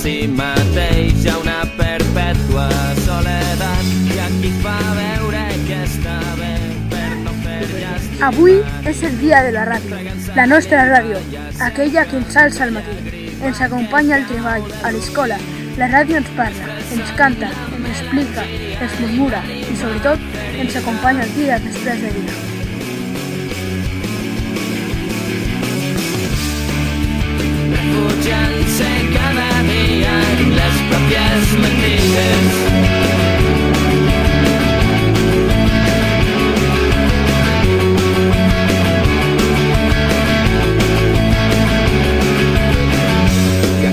si mateix hi ha una perpètua soledat i aquí fa veure que està bé per no fer llàstima. Avui és el dia de la ràdio, la nostra ràdio, aquella que ens alça al matí, ens acompanya al treball, a l'escola, la ràdio ens parla, ens canta, ens explica, ens murmura i, sobretot, ens acompanya el dia després de dia.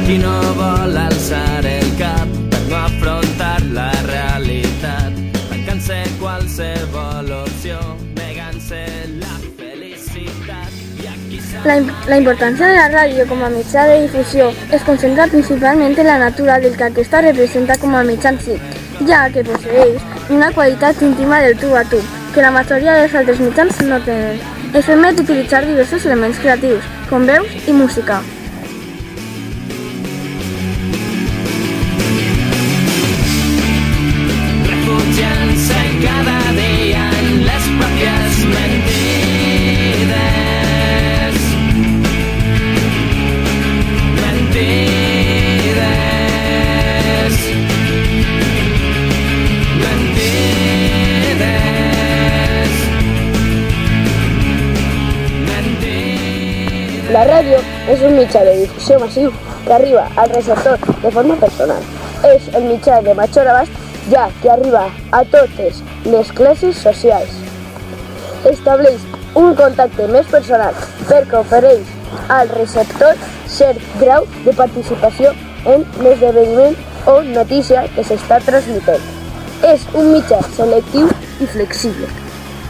I aquí no vol alçar el cap per no afrontar la realitat, tancant-se qualsevol opció, negant-se la felicitat. La, la importància de la ràdio com a mitjà de difusió es concentra principalment en la natura del que aquesta representa com a mitjà en si, ja que posseeix una qualitat íntima del tu a tu, que la majoria dels altres mitjans no tenen. Es permet utilitzar diversos elements creatius, com veus i música. La ràdio és un mitjà de difusió massiu que arriba al receptor de forma personal. És el mitjà de major abast ja que arriba a totes les classes socials. Estableix un contacte més personal perquè ofereix al receptor cert grau de participació en l'esdeveniment o notícia que s'està transmetent. És un mitjà selectiu i flexible.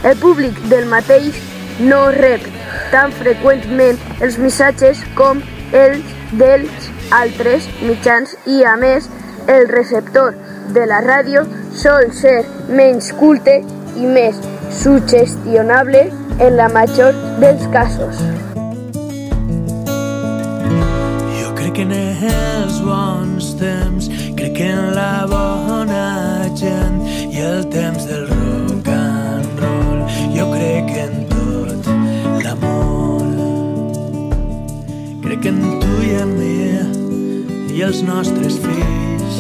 El públic del mateix no rep tan freqüentment els missatges com els dels altres mitjans i, a més, el receptor de la ràdio sol ser menys culte i més sugestionable en la major dels casos. Jo crec en els bons temps, crec en la bona els nostres fills.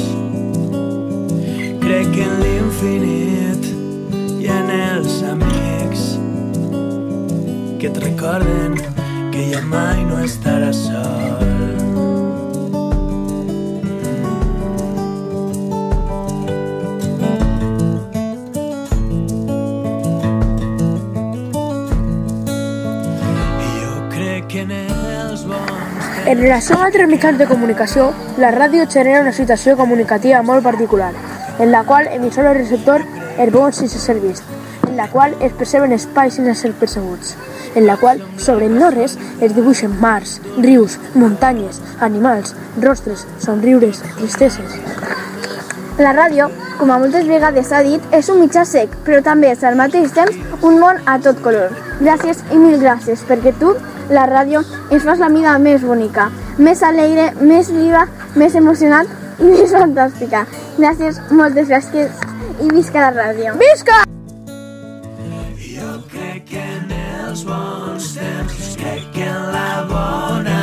Crec en l'infinit i en els amics que et recorden que ja mai no estaràs sol. En relació amb altres mitjans de comunicació, la ràdio genera una situació comunicativa molt particular, en la qual emissor i receptor es veuen sense ser vist, en la qual es perceben espais sense ser percebuts, en la qual sobre no res es dibuixen mars, rius, muntanyes, animals, rostres, somriures, tristeses. La ràdio, com a moltes vegades s'ha dit, és un mitjà sec, però també és al mateix temps un món a tot color. Gràcies i mil gràcies, perquè tu, la ràdio ens fas la vida més bonica, més alegre, més viva, més emocionant i més fantàstica. Gràcies, moltes gràcies i visca la ràdio. Visca! Jo crec que en els bons temps, crec que en la bona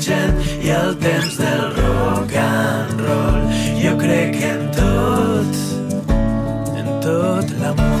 gent i el temps del rock and roll, jo crec en tot, en tot l'amor.